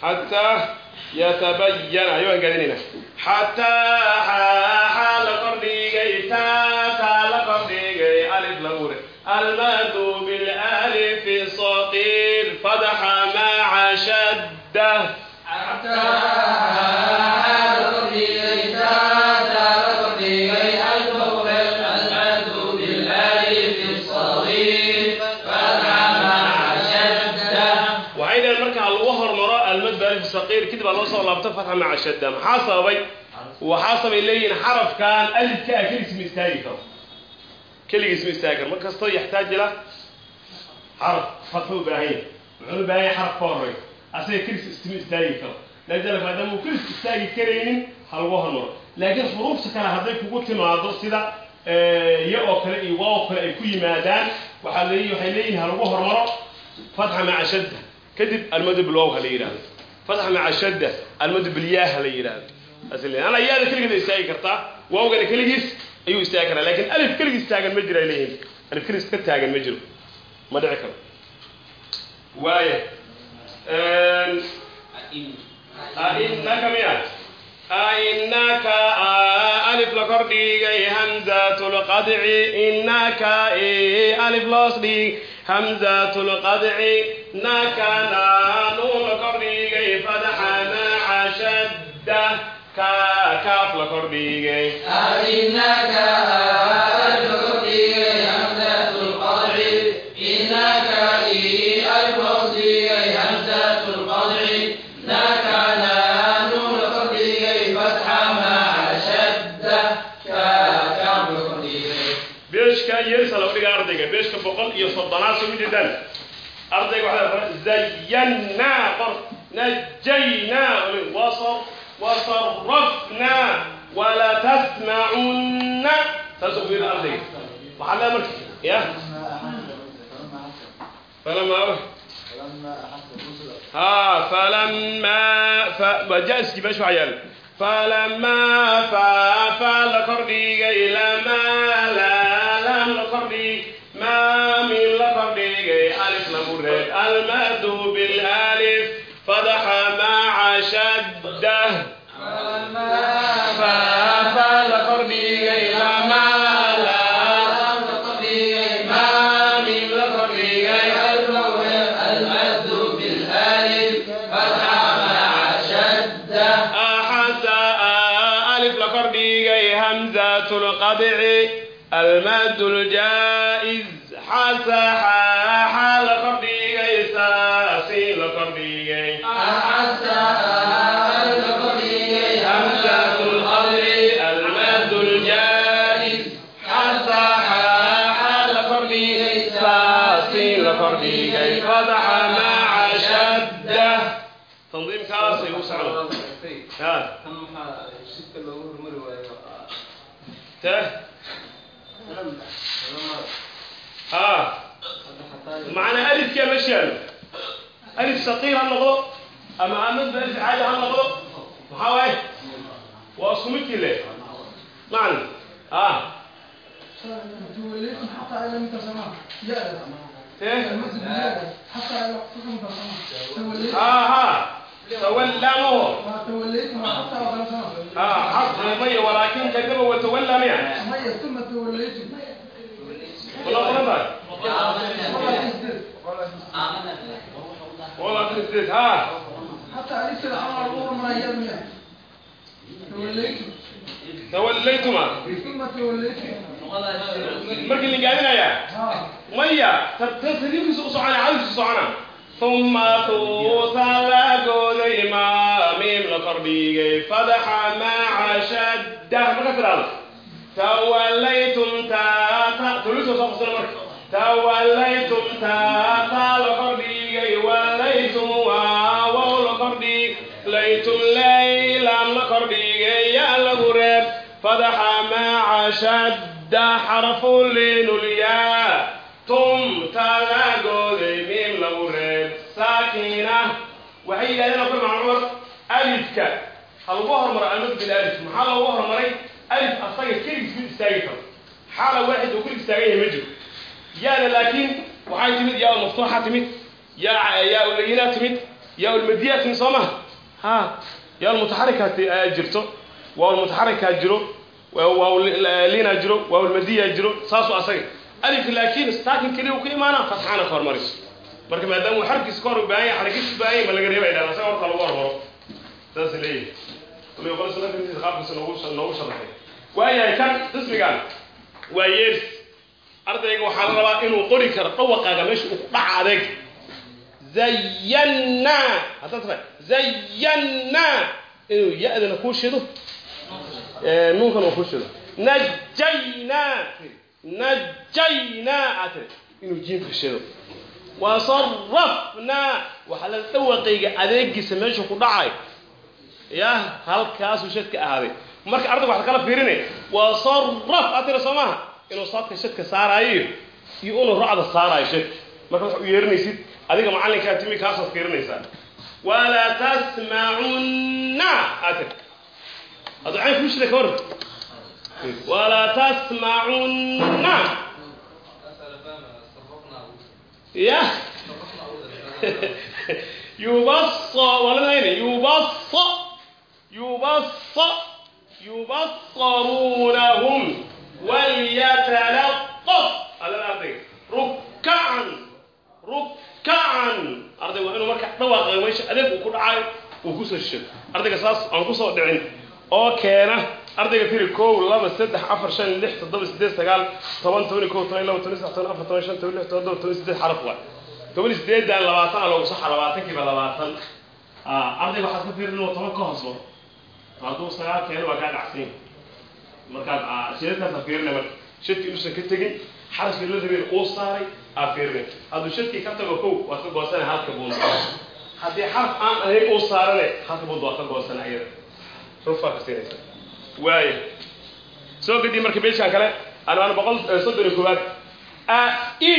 xataa يتبين أيوة قاعدين حتى حال قردي تا تال قردي ألف لغور المد بالألف صغير فتح مع شدة حتى الذي laabto fatxa maca shadda. Maxaa sababay? Waxaa sabay leeyihiin xarafkan alifka ah keligiis ma istaagi karo. Keligiis ma istaagi karo. Markastoo yaxtaaj ila xaraf fatxuu baahanya muxuu baahanya xaraf ka horey asaga keligiis istima istaagi karo. Naal maadaama uu keligiis istaagi karaynin ha lagu laakiin xuruufta kale hadday kugu timaado sida ya oo kale iyo waa oo kale ay ku yimaadaan waxaa le waxay leeyihiin halagu hormaro fatxa maca shadda. Kadib almadu bilwow ha la yidhahdo fatx maca shadda almadu bilyaaha la yidhaahdo aana yaada keligeeda istaagi kartaa waawgana keligiis ayuu istaagi karaa laakiin alif keligiis taagan ma jiro ay alif keligiis ka taagan ma jiro. Ma dhici karo. Waaya naka miya ainaka alif la kor dhigay hamzatulqadci inaka alif loos dhig hamzatulqadci nakana nuun la kor dhigay fadxa maca shadda ka kaaf la kor iyo soddonaad soo mideedaan ardayga waxaa fara zayannaa qor najaynaa wasar wasarrafnaa wala tasmacunna saas u fiiri ardayga maxaa leedahay marka ya فلما falama أحس فلما أحس الرسل ها فلما ف بجاسك باش وعيال فلما ف فلقردي maamin la fardhigay alif lagu reeb almadu bilaalif fadaxa maca shadda المد الجاد is xasaha xaa la kordhigaysaa si la kordhigay تنظيمkaasay u haa. Macnaa alifkaa ma shaalo alif saqiir ha noqdo ama amidba alif caadi ha noqdo. Maxaa waaye waa isku midkii le macna. Ah ها تولموا ولكن كذب وتولم يعني ثم توليتم والله في ها حتى عليك العمر الظهر مريم توليتم توليتما ثم توليتم markii la gaabinaya maya tasriifkiisa u socona cadaskiisa u socona ثم توصل قولي ما ميم لقربيقي فضح مع شده ما كثر هذا توليتم تا توليتم صف سنة توليتم تا لقربي وليتم واو لقربي ليتم ليلا لقربي يا لغرب فدح مع شد حرف لين الياء tum talaagooday miim lagu reeb saakina waxay yidhahdeen ku imaan cumar alifka ha lagu hormaro almad bil alif maxaa loogu hormaray alif asaga keligiis mid istaagi karo xaala waaxid oo kelig istaagan yahay ma jiro yaada laakiin waxay timid yaa maftuuxa timid yaa yaa ulayinaa timid yaa ulmadiyaa timid soo maha ha yaa mutaxarikaat jirto waa mutaxarikaa jiro waa linaa jiro waa ulmadiyaa jiro saasuu asaga alif laakiin staakin keliya uu ku imaanaa fatxaana ka hormariso marka maadaama uu xarkiis ka hor u baahan yahay xarakiis u baahan yahay ma laga reebay dhaha asaga horta lagu hormaro saas leeyahay kulli qol sunnatintiisa qaabkiisa noogu noogu sharaxay waayahay kan ismigan waa yeers ardayga waxaa la rabaa inuu qori karo dhawaqaaga meesha uu ku dhaca adeeg. Zayannaa haddaad tahay zayannaa inuu ya-dana kuu shido. Nuunkana uu kuu shido. Najaynaa najaynaa aad tiri inuu jiinka shido. Wasarafnaa waxaa la dhawaqayga adeegiisa meesha ku dhacay ya halkaasuu shadka ahaaday marka ardayga waxaa kala fiirinaya waa aad tira soo maaha inuu saadka shadka saaraayo iyo inuu racda saaraayo shadka marka wax u yeerinaysid adiga macalinkaa timi kaasaad fiirinaysaa walaa tasmacunna aad tir ad aan kushida ka warran walaa tasmacunna ya. Yubas waa la يبص يبصرونهم وليتلطف على الأرض ركعا ركعا أرض وإنه مركع طواق مش أدب وكل عاي وكوس الشب أرض قصاص أو كوس دعين أو كان أرض في كو لما سدح عفر شن لح تضرب سدس تقال طبعا توني كو توني لو توني سحتون عفر توني شن توني لح تضرب توني سدس حرف واحد توني سدس ده لبعتنا لو صح لبعتنا كيف لبعتنا آه أرض بحث في إنه طبعا كهصبر haduu sagaal keeno waa kaa dhacsayn. Markaad ah, shidadkaas afiirina marka shadkii uusan ka tegin xarafkii la rabeen uu saaray afiirina hadduu shadkii ka tago kow waad ka goosana halka buundo haddii xaraf aan ahayn uu saarane halka buundo waad ka goosana iyada. Rufaa ka siinaysa. Waaya soo kadib marka meeshaan kale almaan boqol eh, soddon iyo koowaad. A e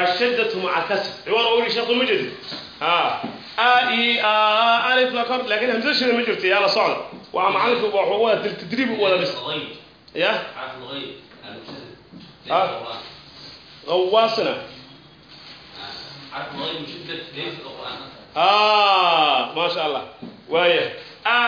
ashadatu maca kasb ciwaan ogli shaqo ma jeedin. Ha إي آ ألف لكر لكن همزة شنو مجرت يلا صعد وعم عليك وهو التدريب ولا بس الغيب يا عارف الغيب المبتدئ آه. غواصنا عارف الغيب من شدة ليه في القرآن آه ما شاء الله ويا آ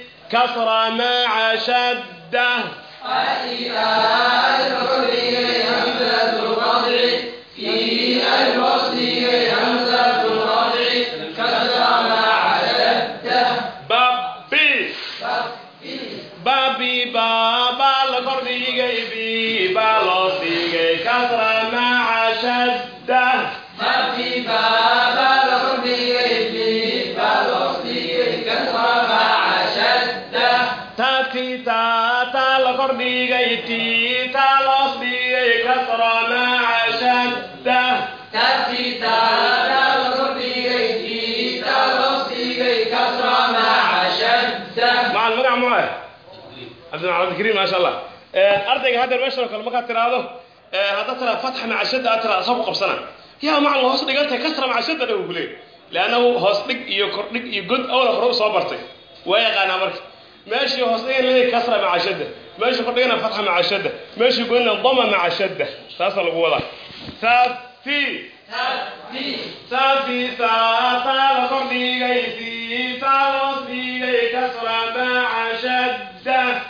كسر ما عشده فإذا الحرية عبد العبد الكريم ما شاء الله أرضك هذا المشهر كل مكان تراده هذا ترى فتح مع شدة ترى سبق بسنة يا مع الله هوس دقلت كسر مع شدة له يقول لأنه هوس دق يكر دق يجد أول خروج صابرته ويقع نمرك ماشي هوس دق اللي كسر مع شدة ماشي خرجنا فتح مع شدة ماشي قلنا ضم مع شدة تصل قولا ثابي ثابي ثاتا لكم ديجي سي ثالوس ديجي كسر مع شدة جاجي جاجيم لكر ديجي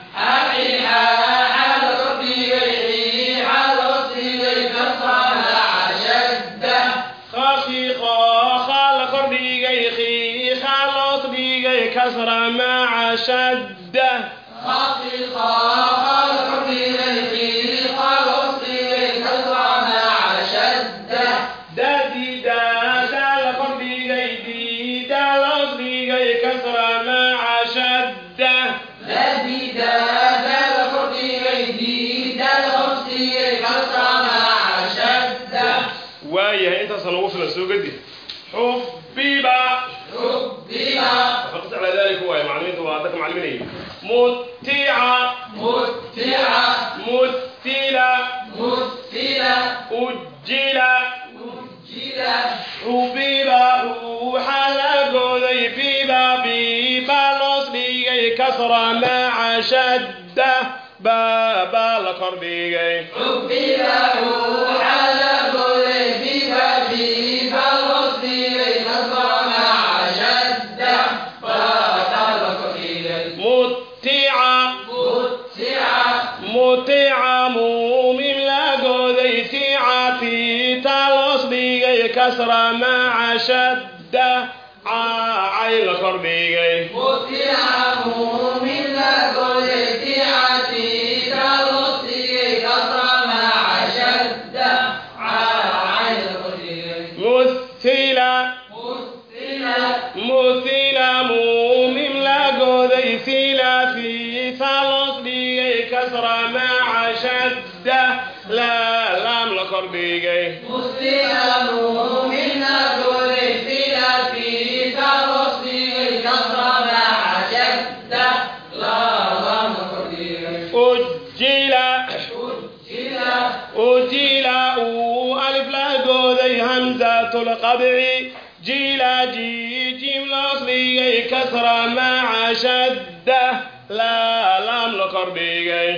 الحصر مع شده خطيقها waayahay intaasa lagu filan soo gadib متع متع مثل مثل أجل أجل حبيب وحلق ذي بيبا بيبا لصلي كسر مع شد la laam la kordhigay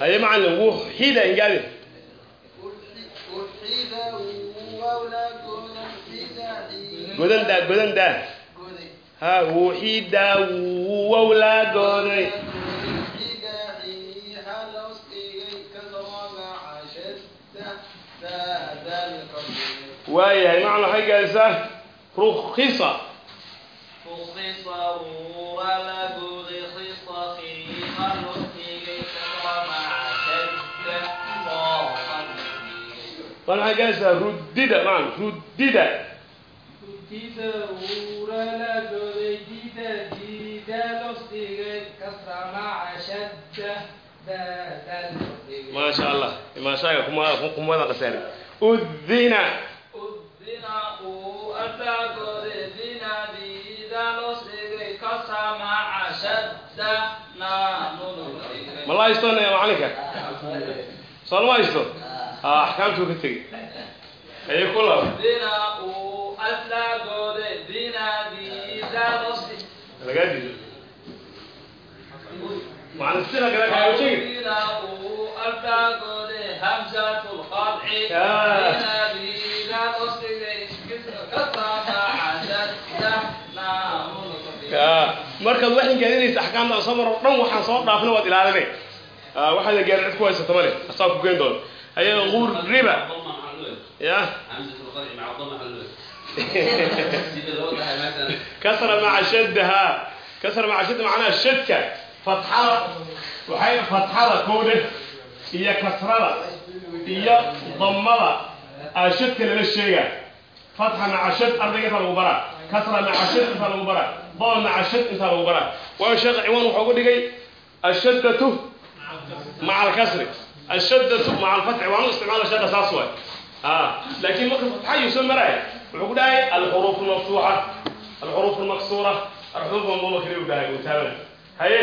haye macalin wuxida ingaadi godan daa godan daa ha wuxida wow la gooday waayahay macna waxay gaadaysaa rukhisa. Waxay gaadaysaa ruddida macna ruddida intiisa uula la joogay diida diida los dhigay kasamaca shadda maasha allah maashaaga kumkumadan kasaari udina udina uu ardaagooday dina diida los dhigay kasamaca shadda naanun ma la hayston macalinka ah, soo lama haysto axkaamtuu ah. ka tegay ay kula markaad waxaan gaadinaysa axkaamta aan soo maro dhan waxaan soo dhaafna waad ilaalinay. Waxaad gaarin cid ku haysata male asaa ku geyn doona ayaga quur riba. Ya kasra maca shaddaha. Kasra maca shadda macnaha shadka. Fatxada waxay fatxada kowde iyo kasrada. Iyo damada aa shadka lala sheegaa. Fatxa maca shad ardayga intaa lagu baraa. Kasra maca shad intaa lagu baraa. Dal maca shad intaa lagu baraa. Waayo sheekh ciwaan wuxuu ugu dhigay ashaddatu maca alkasri. Ashaddatu maca alfatxi waanu isticmaala sheekha saas waay. Laakiin marka fatxa ayuu soo wuxuu ku dhahay alxuruuf almaftuuxa alxuruuf almaksura alxuruuf mamduuma kaliya u dhahay uu taabana haye?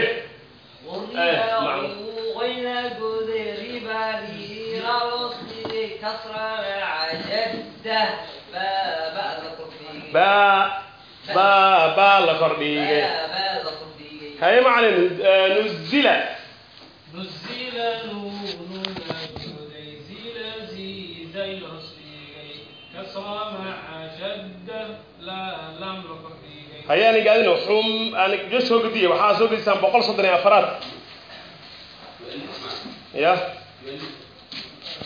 Ba ba ba la kordhigay haye macalin nuzila haye ani gaadino xum ani jo soo gediye waxaa soo gedisaan boqol soddon iyo afaraad. Ya?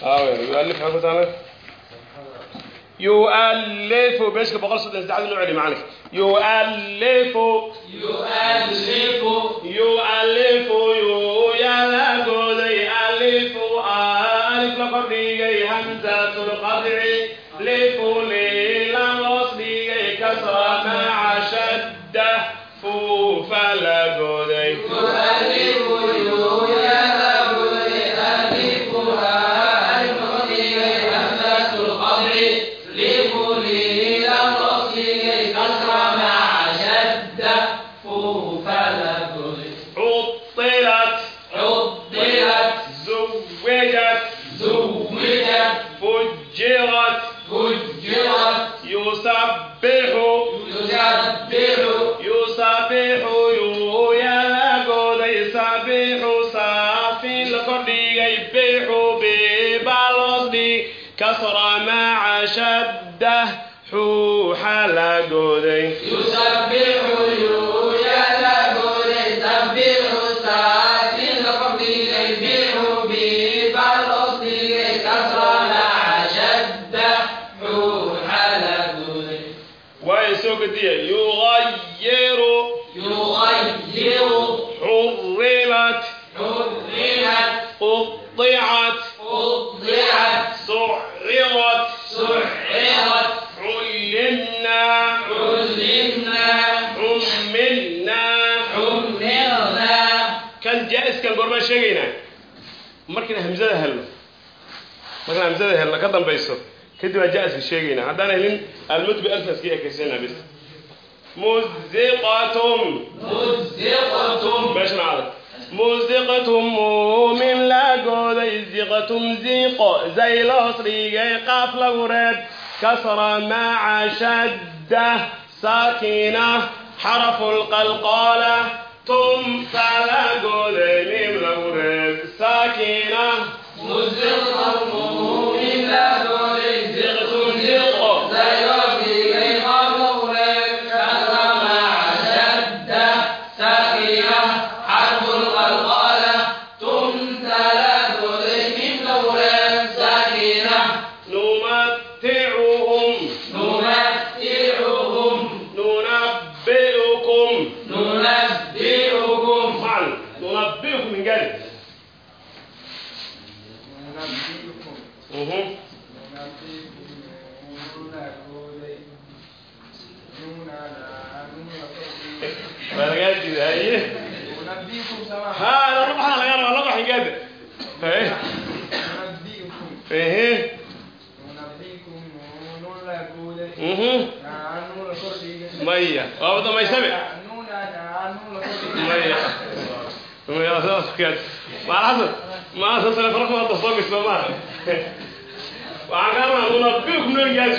Awer yualif yualifu beeshka boqol soddon saddexaad inuu celi macalink yualifu yualifu yuyala gooday. Alifu alif la kordhigay hamzatul qadci. Lifu laagooday jaa-iskan goormaan sheegaynaa markaan hamsada helno markaan hamsada helno ka dambayso kadib aan jaa-iska sheegaynaa haddaan helin almutbi alfaskii ekaysanaa bis muziqatum مزقة meeshana adag muziqatum muumin laagooday ziqatum ziiqo zay la hoos dhigay qaaf lagu reeb kasra maca shadda saakina xarafu lqalqaala tum salagooday mim lagu reeb saakina ننبئكم ايه ننبئكم نونا كودي مهم. نونا كودي ميه وابدا ما يسمع نونا نونا كودي ميه ميه خلاص كده مع الحسن ما تصل فرق ما تصل اسمه وعقارنا ننبئكم من جالس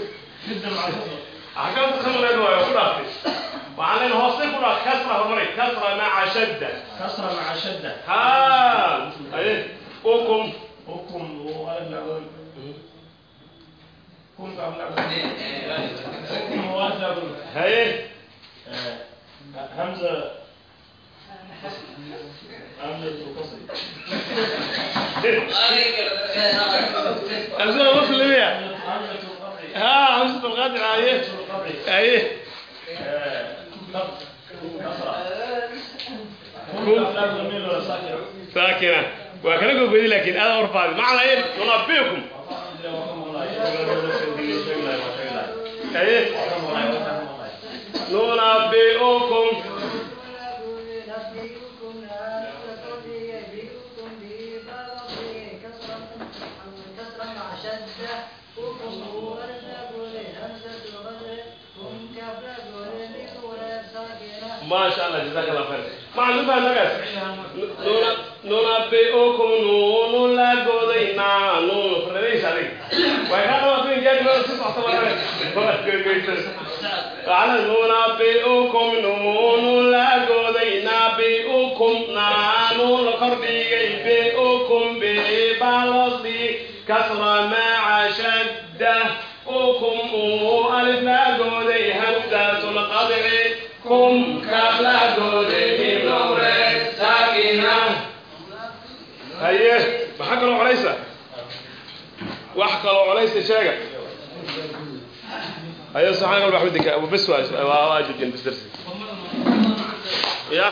بيكم ببغض ايه آه شد شد مع شد مع حكمت خمر ادوى يقول اختي وعلى هوصي كلها كسره مري كسره مع شده كسرة مع شدة ها ايه ها همزة القطع ايه ايه ساكنة وكانكم قولي لكن انا ارفع معنى ايه ننبئكم ايه ننبئكم ما شاء الله جزاك الله خير معلوم هذا ننبئكم نون لا قضينا نون فليس عليك وكان ما في جد ما تسمع طبعا على ننبئكم نون لا قضينا بئكم نانون قربي بئكم ببلصي كسر مع شدة أكم ألف لا قضي همزة القطع Kum kabla goode himowre saakina haye maxaa kaloo colaysa wax kaloo colaysa sheega haye saxaan walba xudi ka bas waa waa ajidin bas darsi ya